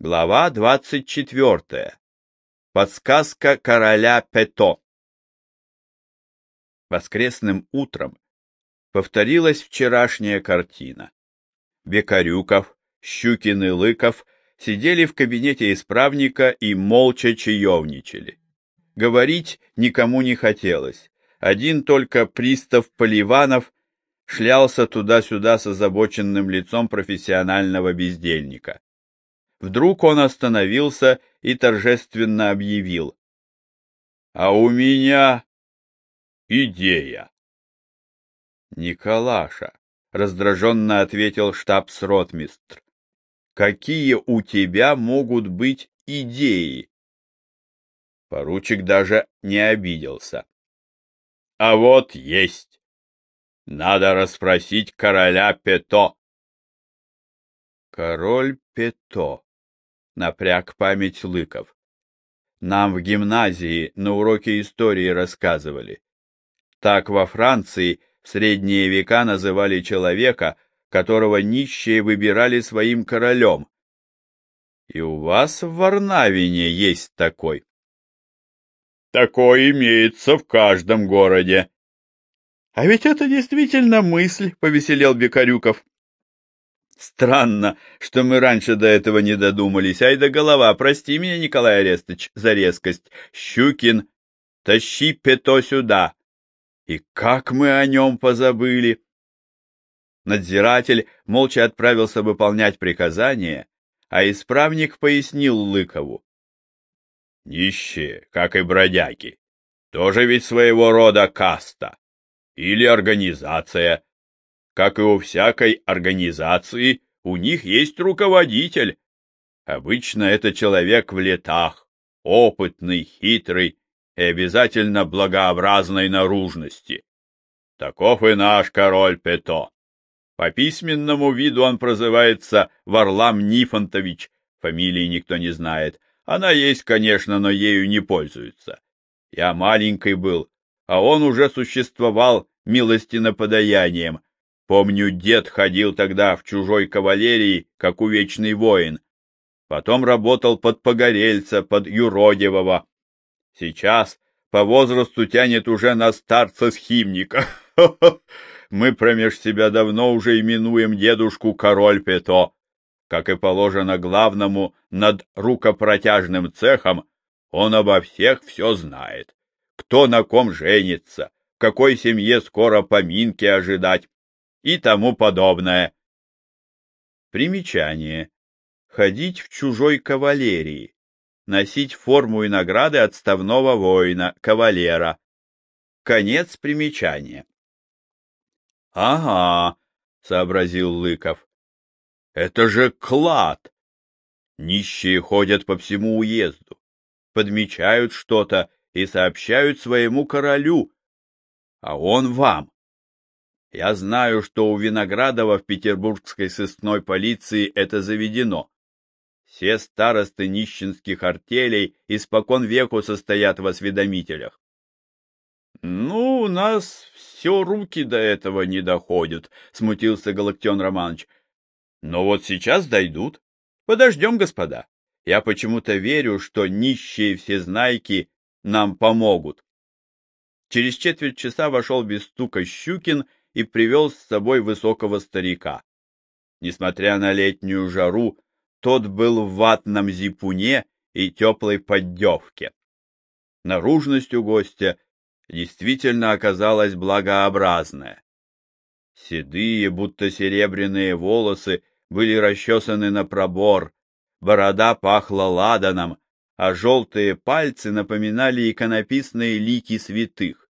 Глава двадцать четвертая. Подсказка короля Пето. Воскресным утром повторилась вчерашняя картина. Бекарюков, Щукин и Лыков сидели в кабинете исправника и молча чаевничали. Говорить никому не хотелось. Один только пристав Поливанов шлялся туда-сюда с озабоченным лицом профессионального бездельника. Вдруг он остановился и торжественно объявил. — А у меня идея. — Николаша, — раздраженно ответил штабс-ротмистр, — какие у тебя могут быть идеи? Поручик даже не обиделся. — А вот есть. Надо расспросить короля Пето. Король Пето напряг память Лыков. Нам в гимназии на уроке истории рассказывали. Так во Франции в средние века называли человека, которого нищие выбирали своим королем. И у вас в Варнавине есть такой. Такой имеется в каждом городе. А ведь это действительно мысль, повеселел Бекарюков. Странно, что мы раньше до этого не додумались. Ай да голова, прости меня, Николай Арестович, за резкость. Щукин, тащи Пето сюда. И как мы о нем позабыли? Надзиратель молча отправился выполнять приказание, а исправник пояснил Лыкову. Нищие, как и бродяги, тоже ведь своего рода каста или организация, как и у всякой организации, у них есть руководитель. Обычно это человек в летах, опытный, хитрый и обязательно благообразной наружности. Таков и наш король Пето. По письменному виду он прозывается Варлам Нифонтович, фамилии никто не знает. Она есть, конечно, но ею не пользуются. Я маленький был, а он уже существовал милостино подаянием, Помню, дед ходил тогда в чужой кавалерии, как увечный воин. Потом работал под Погорельца, под Юродивого. Сейчас по возрасту тянет уже на старца схимника. Мы промеж себя давно уже именуем дедушку король Пето. Как и положено главному над рукопротяжным цехом, он обо всех все знает. Кто на ком женится, какой семье скоро поминки ожидать и тому подобное. Примечание. Ходить в чужой кавалерии. Носить форму и награды отставного воина, кавалера. Конец примечания. — Ага, — сообразил Лыков. — Это же клад! Нищие ходят по всему уезду, подмечают что-то и сообщают своему королю, а он вам. Я знаю, что у Виноградова в петербургской сыскной полиции это заведено. Все старосты нищенских артелей испокон веку состоят в осведомителях. — Ну, у нас все руки до этого не доходят, — смутился Галактион Романович. — Но вот сейчас дойдут. Подождем, господа. Я почему-то верю, что нищие всезнайки нам помогут. Через четверть часа вошел без стука Щукин и привел с собой высокого старика. Несмотря на летнюю жару, тот был в ватном зипуне и теплой поддевке. Наружность у гостя действительно оказалась благообразная. Седые, будто серебряные волосы были расчесаны на пробор, борода пахла ладаном, а желтые пальцы напоминали иконописные лики святых.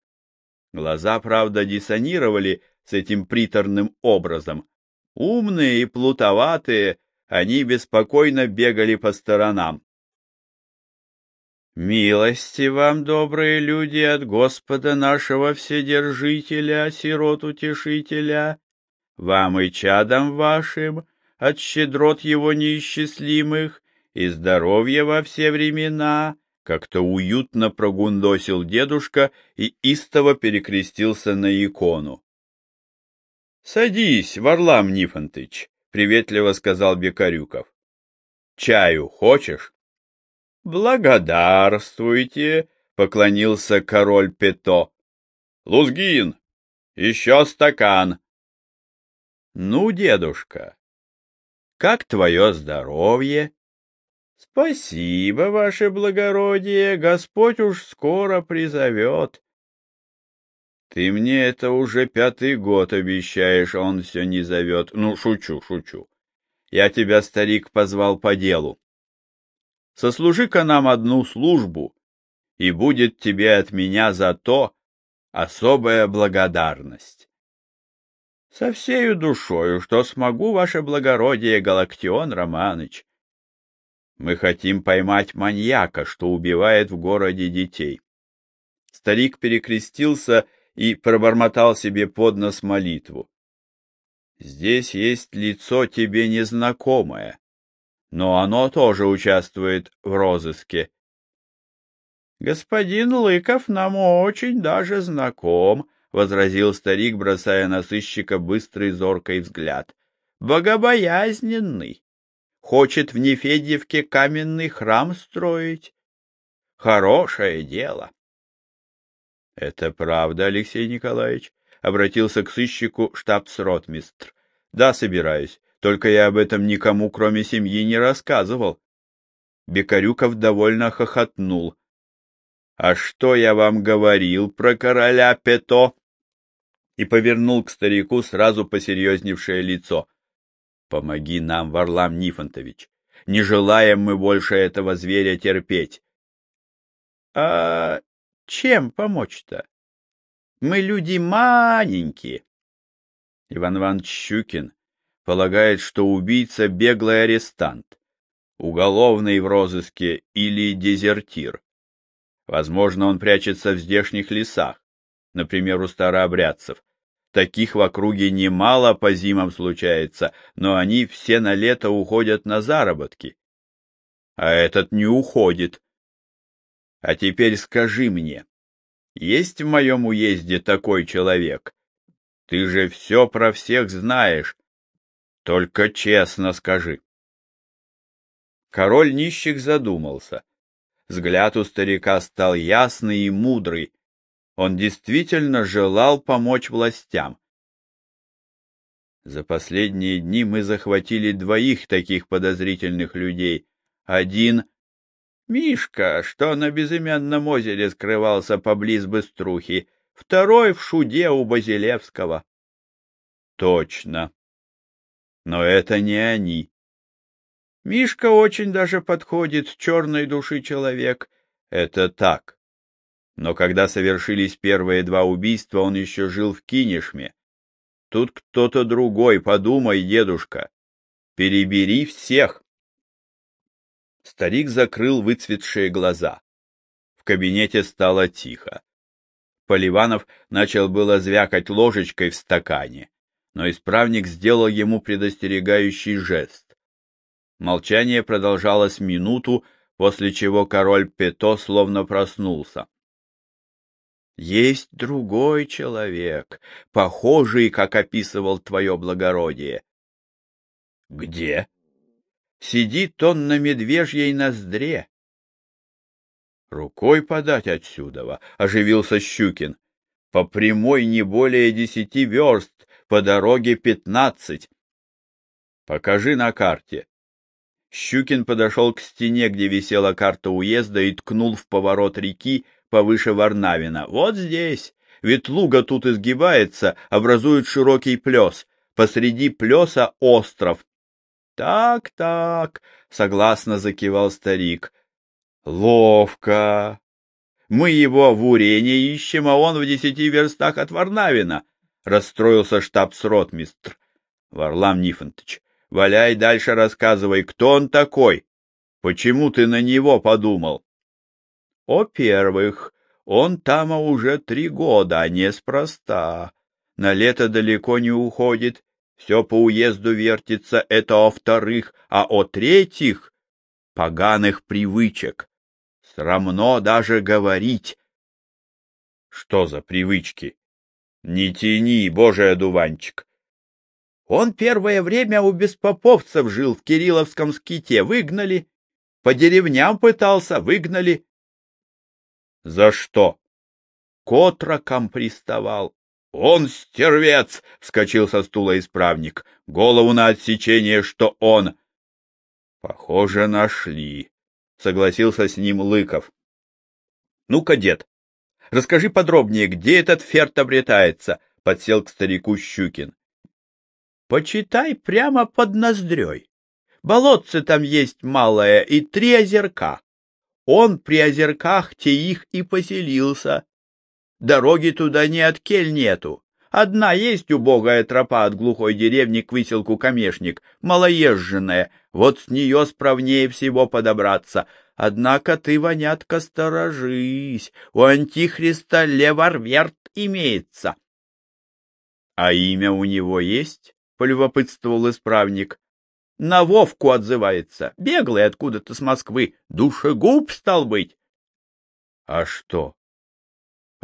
Глаза, правда, диссонировали с этим приторным образом. Умные и плутоватые, они беспокойно бегали по сторонам. «Милости вам, добрые люди, от Господа нашего Вседержителя, сирот-утешителя, вам и чадам вашим, от щедрот его неисчислимых, и здоровья во все времена!» Как-то уютно прогундосил дедушка и истово перекрестился на икону. — Садись, Варлам Нифонтыч, — приветливо сказал Бекарюков. Чаю хочешь? Благодарствуйте, поклонился король Пето. Лузгин, еще стакан. Ну, дедушка, как твое здоровье? Спасибо, ваше благородие, Господь уж скоро призовет. Ты мне это уже пятый год обещаешь, он все не зовет. Ну, шучу, шучу. Я тебя, старик, позвал по делу. Сослужи-ка нам одну службу, и будет тебе от меня за то особая благодарность. Со всею душою, что смогу, ваше благородие, Галактион Романыч. Мы хотим поймать маньяка, что убивает в городе детей. Старик перекрестился и пробормотал себе под нос молитву. Здесь есть лицо тебе незнакомое, но оно тоже участвует в розыске. Господин Лыков нам очень даже знаком, возразил старик, бросая на сыщика быстрый зоркий взгляд. Богобоязненный. Хочет в Нефедьевке каменный храм строить. Хорошее дело. — Это правда, Алексей Николаевич? — обратился к сыщику штабс-ротмистр. — Да, собираюсь. Только я об этом никому, кроме семьи, не рассказывал. Бекарюков довольно хохотнул. — А что я вам говорил про короля Пето? И повернул к старику сразу посерьезневшее лицо. — Помоги нам, Варлам Нифонтович. Не желаем мы больше этого зверя терпеть. — А чем помочь-то? Мы люди маленькие. Иван Иванович Щукин полагает, что убийца — беглый арестант, уголовный в розыске или дезертир. Возможно, он прячется в здешних лесах, например, у старообрядцев. Таких в округе немало по зимам случается, но они все на лето уходят на заработки. А этот не уходит, а теперь скажи мне, есть в моем уезде такой человек? Ты же все про всех знаешь. Только честно скажи. Король нищих задумался. Взгляд у старика стал ясный и мудрый. Он действительно желал помочь властям. За последние дни мы захватили двоих таких подозрительных людей. Один Мишка, что на безымянном озере скрывался поблиз Быструхи, второй в шуде у Базилевского. Точно. Но это не они. Мишка очень даже подходит, черной души человек. Это так. Но когда совершились первые два убийства, он еще жил в Кинешме. Тут кто-то другой, подумай, дедушка. Перебери всех. Старик закрыл выцветшие глаза. В кабинете стало тихо. Поливанов начал было звякать ложечкой в стакане, но исправник сделал ему предостерегающий жест. Молчание продолжалось минуту, после чего король Пето словно проснулся. Есть другой человек, похожий, как описывал твое благородие. — Где? Сидит он на медвежьей ноздре. Рукой подать отсюда, оживился Щукин. По прямой не более десяти верст, по дороге пятнадцать. Покажи на карте. Щукин подошел к стене, где висела карта уезда, и ткнул в поворот реки повыше Варнавина. Вот здесь. Ведь луга тут изгибается, образует широкий плес. Посреди плеса остров, так, так, согласно закивал старик. Ловко. Мы его в Урене ищем, а он в десяти верстах от Варнавина, расстроился штабс-ротмистр. Варлам Нифонтович, валяй дальше рассказывай, кто он такой? Почему ты на него подумал? О первых, он там уже три года, а неспроста. На лето далеко не уходит, все по уезду вертится, это о вторых, а о третьих — поганых привычек. Срамно даже говорить. Что за привычки? Не тяни, божий одуванчик. Он первое время у беспоповцев жил в Кирилловском ските, выгнали. По деревням пытался, выгнали. За что? К отрокам приставал. Он стервец! — вскочил со стула исправник. Голову на отсечение, что он. Похоже, нашли, — согласился с ним Лыков. Ну, кадет, расскажи подробнее, где этот ферт обретается, — подсел к старику Щукин. Почитай прямо под ноздрёй. Болотце там есть малое и три озерка. Он при озерках те их и поселился. Дороги туда ни от кель нету. Одна есть убогая тропа от глухой деревни к выселку Камешник, малоезженная, вот с нее справнее всего подобраться. Однако ты, вонятка, сторожись, у Антихриста леварверт имеется. — А имя у него есть? — полюбопытствовал исправник. — На Вовку отзывается, беглый откуда-то с Москвы, душегуб стал быть. — А что? —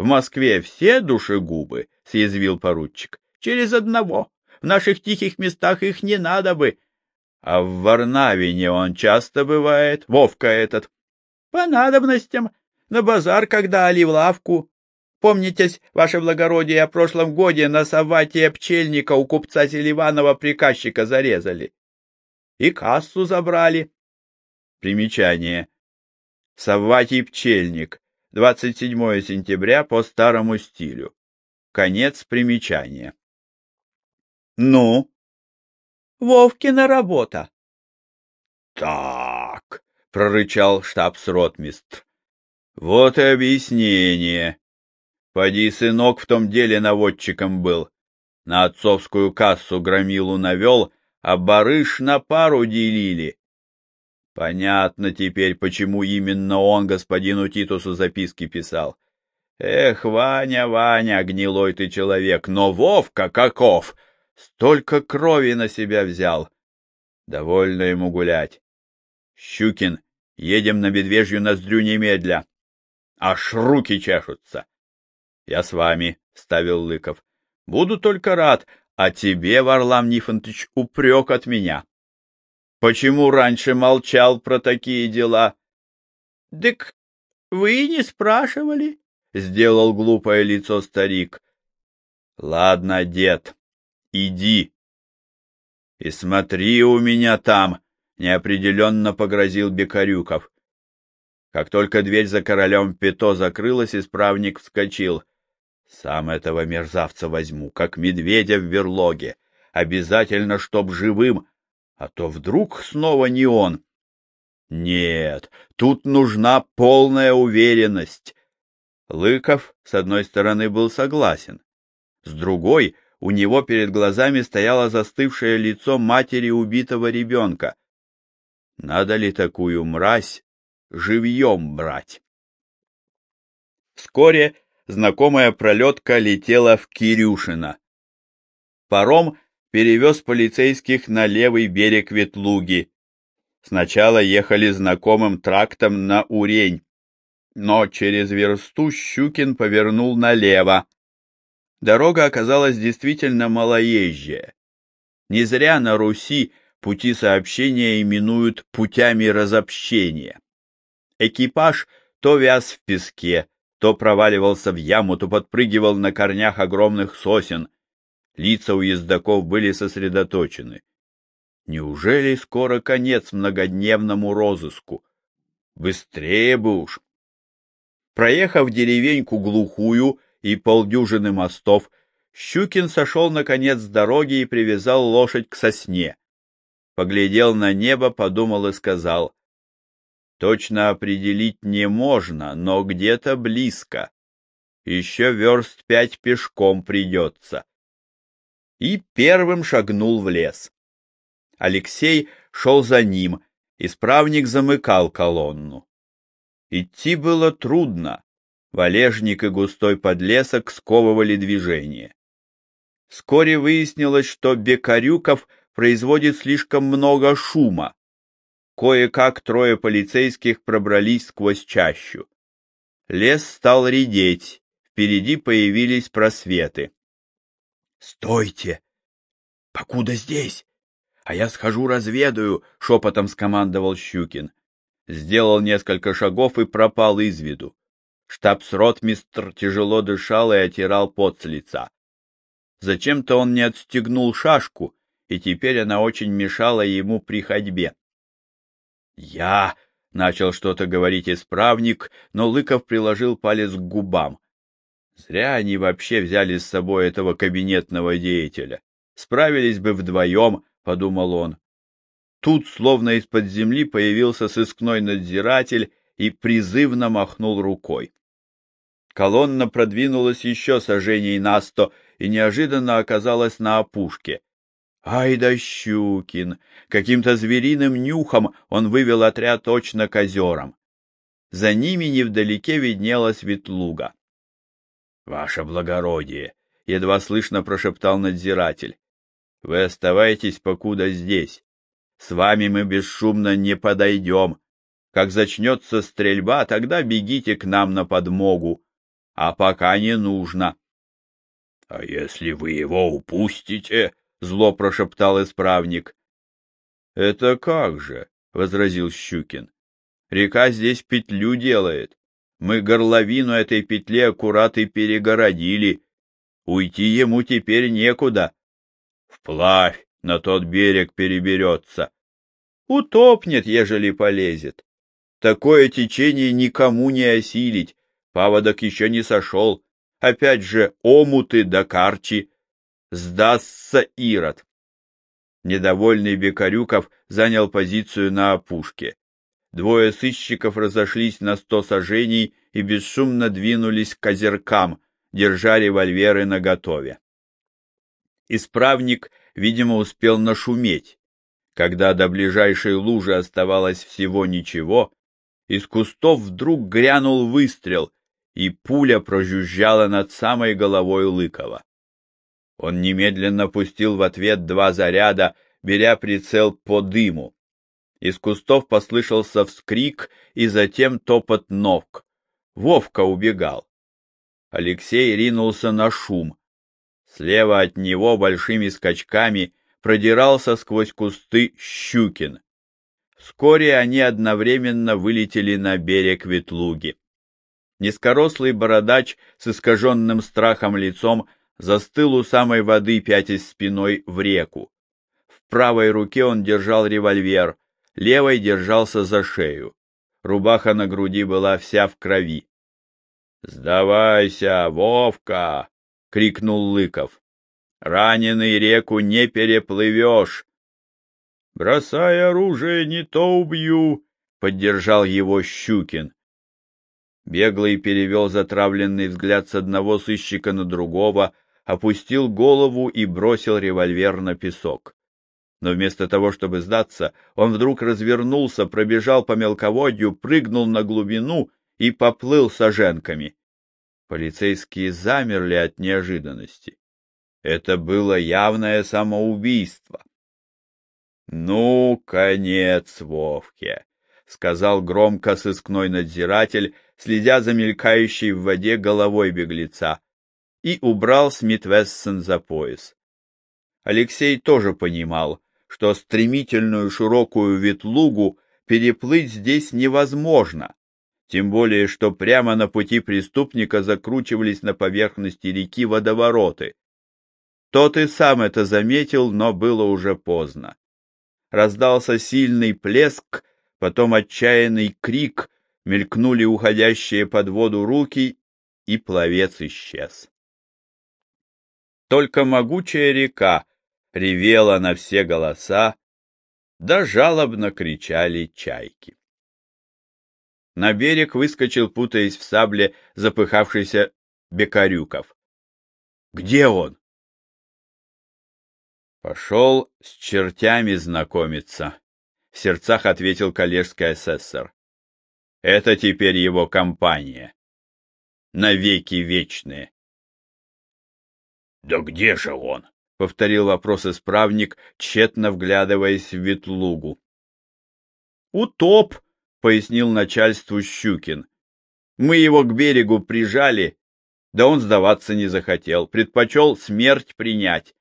В Москве все душегубы, — съязвил поручик. — Через одного. В наших тихих местах их не надо бы. А в Варнавине он часто бывает, Вовка этот. — По надобностям. На базар, когда али в лавку, Помнитесь, ваше благородие, о прошлом годе на Саватия пчельника у купца Селиванова приказчика зарезали. И кассу забрали. Примечание. Савватий пчельник. 27 сентября по старому стилю. Конец примечания. Ну? Вовкина работа. Так, прорычал штабс-ротмистр. Вот и объяснение. Поди, сынок в том деле наводчиком был. На отцовскую кассу громилу навел, а барыш на пару делили. Понятно теперь, почему именно он господину Титусу записки писал. Эх, Ваня, Ваня, гнилой ты человек, но Вовка каков! Столько крови на себя взял. Довольно ему гулять. Щукин, едем на медвежью ноздрю немедля. Аж руки чешутся. Я с вами, — ставил Лыков. — Буду только рад, а тебе, Варлам Нифонтович, упрек от меня. Почему раньше молчал про такие дела? — Дык вы не спрашивали, — сделал глупое лицо старик. — Ладно, дед, иди. — И смотри у меня там, — неопределенно погрозил Бекарюков. Как только дверь за королем Пето закрылась, исправник вскочил. Сам этого мерзавца возьму, как медведя в верлоге. Обязательно, чтоб живым, а то вдруг снова не он. Нет, тут нужна полная уверенность. Лыков, с одной стороны, был согласен. С другой, у него перед глазами стояло застывшее лицо матери убитого ребенка. Надо ли такую мразь живьем брать? Вскоре знакомая пролетка летела в Кирюшино. Паром перевез полицейских на левый берег Ветлуги. Сначала ехали знакомым трактом на Урень, но через версту Щукин повернул налево. Дорога оказалась действительно малоезжая. Не зря на Руси пути сообщения именуют путями разобщения. Экипаж то вяз в песке, то проваливался в яму, то подпрыгивал на корнях огромных сосен. Лица у ездаков были сосредоточены. Неужели скоро конец многодневному розыску? Быстрее бы уж! Проехав деревеньку глухую и полдюжины мостов, Щукин сошел наконец с дороги и привязал лошадь к сосне. Поглядел на небо, подумал и сказал, Точно определить не можно, но где-то близко. Еще верст пять пешком придется. И первым шагнул в лес. Алексей шел за ним, исправник замыкал колонну. Идти было трудно. Валежник и густой подлесок сковывали движение. Вскоре выяснилось, что Бекарюков производит слишком много шума. Кое-как трое полицейских пробрались сквозь чащу. Лес стал редеть, впереди появились просветы. «Стойте! — Покуда здесь? А я схожу разведаю, — шепотом скомандовал Щукин. Сделал несколько шагов и пропал из виду. Штабс-ротмистр тяжело дышал и отирал пот с лица. Зачем-то он не отстегнул шашку, и теперь она очень мешала ему при ходьбе. «Я...» — начал что-то говорить исправник, но Лыков приложил палец к губам. Зря они вообще взяли с собой этого кабинетного деятеля. Справились бы вдвоем, — подумал он. Тут, словно из-под земли, появился сыскной надзиратель и призывно махнул рукой. Колонна продвинулась еще сожжений на сто и неожиданно оказалась на опушке. Ай да Щукин! Каким-то звериным нюхом он вывел отряд точно к озерам. За ними невдалеке виднелась ветлуга. — Ваше благородие! — едва слышно прошептал надзиратель. — Вы оставайтесь покуда здесь. С вами мы бесшумно не подойдем. Как зачнется стрельба, тогда бегите к нам на подмогу. А пока не нужно. — А если вы его упустите? — зло прошептал исправник. — Это как же? — возразил Щукин. — Река здесь петлю делает. Мы горловину этой петли аккурат и перегородили. Уйти ему теперь некуда. Вплавь на тот берег переберется. Утопнет, ежели полезет. Такое течение никому не осилить. Паводок еще не сошел. Опять же, омуты да карчи сдастся Ирод. Недовольный Бекарюков занял позицию на опушке. Двое сыщиков разошлись на сто сажений и бесшумно двинулись к озеркам, держа револьверы наготове. Исправник, видимо, успел нашуметь. Когда до ближайшей лужи оставалось всего ничего, из кустов вдруг грянул выстрел, и пуля прожужжала над самой головой Лыкова. Он немедленно пустил в ответ два заряда, беря прицел по дыму. Из кустов послышался вскрик и затем топот ног. Вовка убегал. Алексей ринулся на шум. Слева от него большими скачками продирался сквозь кусты Щукин. Вскоре они одновременно вылетели на берег Ветлуги. Низкорослый бородач с искаженным страхом лицом застыл у самой воды, пятясь спиной в реку. В правой руке он держал револьвер, левой держался за шею. Рубаха на груди была вся в крови. — Сдавайся, Вовка! — крикнул Лыков. — Раненый реку не переплывешь. — Бросай оружие, не то убью! — поддержал его Щукин. Беглый перевел затравленный взгляд с одного сыщика на другого, опустил голову и бросил револьвер на песок. Но вместо того, чтобы сдаться, он вдруг развернулся, пробежал по мелководью, прыгнул на глубину и поплыл саженками. Полицейские замерли от неожиданности. Это было явное самоубийство. — Ну, конец Вовке, — сказал громко сыскной надзиратель, следя за мелькающей в воде головой беглеца и убрал Смит Вессон за пояс. Алексей тоже понимал, что стремительную широкую ветлугу переплыть здесь невозможно, тем более что прямо на пути преступника закручивались на поверхности реки водовороты. Тот и сам это заметил, но было уже поздно. Раздался сильный плеск, потом отчаянный крик, мелькнули уходящие под воду руки, и пловец исчез. Только могучая река ревела на все голоса, да жалобно кричали чайки. На берег выскочил, путаясь в сабле, запыхавшийся Бекарюков. — Где он? — Пошел с чертями знакомиться, — в сердцах ответил коллежский асессор. — Это теперь его компания. Навеки вечные. Да где же он? Повторил вопрос исправник, тщетно вглядываясь в ветлугу. Утоп, пояснил начальству Щукин. Мы его к берегу прижали, да он сдаваться не захотел, предпочел смерть принять.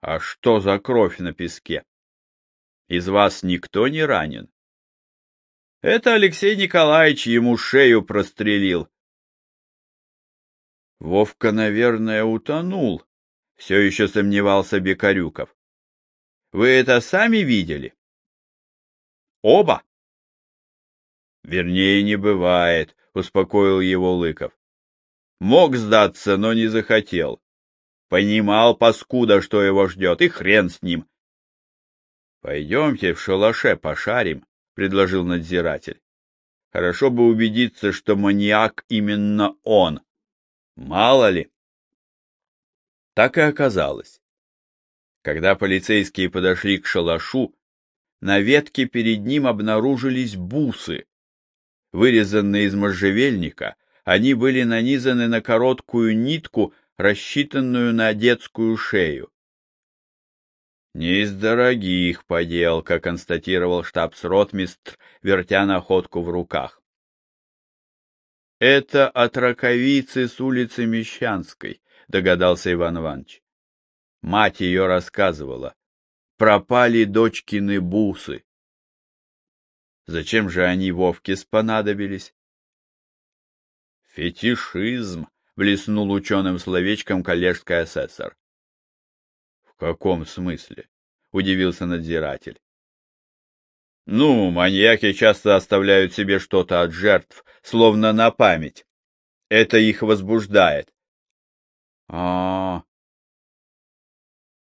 А что за кровь на песке? Из вас никто не ранен? Это Алексей Николаевич ему шею прострелил. Вовка, наверное, утонул. Все еще сомневался Бекарюков. Вы это сами видели? Оба? Вернее, не бывает, успокоил его Лыков. Мог сдаться, но не захотел. Понимал, паскуда, что его ждет, и хрен с ним. Пойдемте в шалаше пошарим, предложил надзиратель. Хорошо бы убедиться, что маньяк именно он. Мало ли. Так и оказалось. Когда полицейские подошли к шалашу, на ветке перед ним обнаружились бусы. Вырезанные из можжевельника, они были нанизаны на короткую нитку, рассчитанную на детскую шею. Не из дорогих поделка, констатировал штабс-ротмистр, вертя находку в руках. Это от раковицы с улицы Мещанской, догадался Иван Иванович. Мать ее рассказывала. Пропали дочкины бусы. Зачем же они Вовке спонадобились? Фетишизм, блеснул ученым словечком коллежский асессор. В каком смысле? Удивился надзиратель. Ну, маньяки часто оставляют себе что-то от жертв, словно на память. Это их возбуждает. А.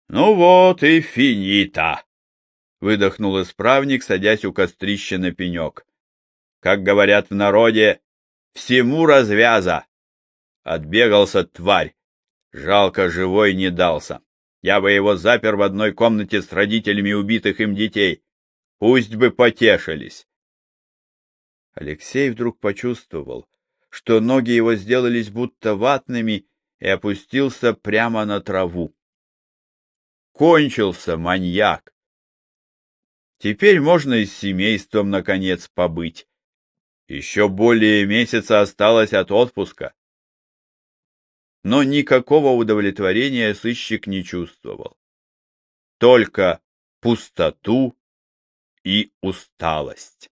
Ну вот и финита, выдохнул исправник, садясь у кострища на пенек. Как говорят в народе, всему развяза. Отбегался тварь. Жалко, живой не дался. Я бы его запер в одной комнате с родителями убитых им детей. Пусть бы потешились. Алексей вдруг почувствовал, что ноги его сделались будто ватными и опустился прямо на траву. Кончился маньяк. Теперь можно и с семейством, наконец, побыть. Еще более месяца осталось от отпуска. Но никакого удовлетворения сыщик не чувствовал. Только пустоту и усталость.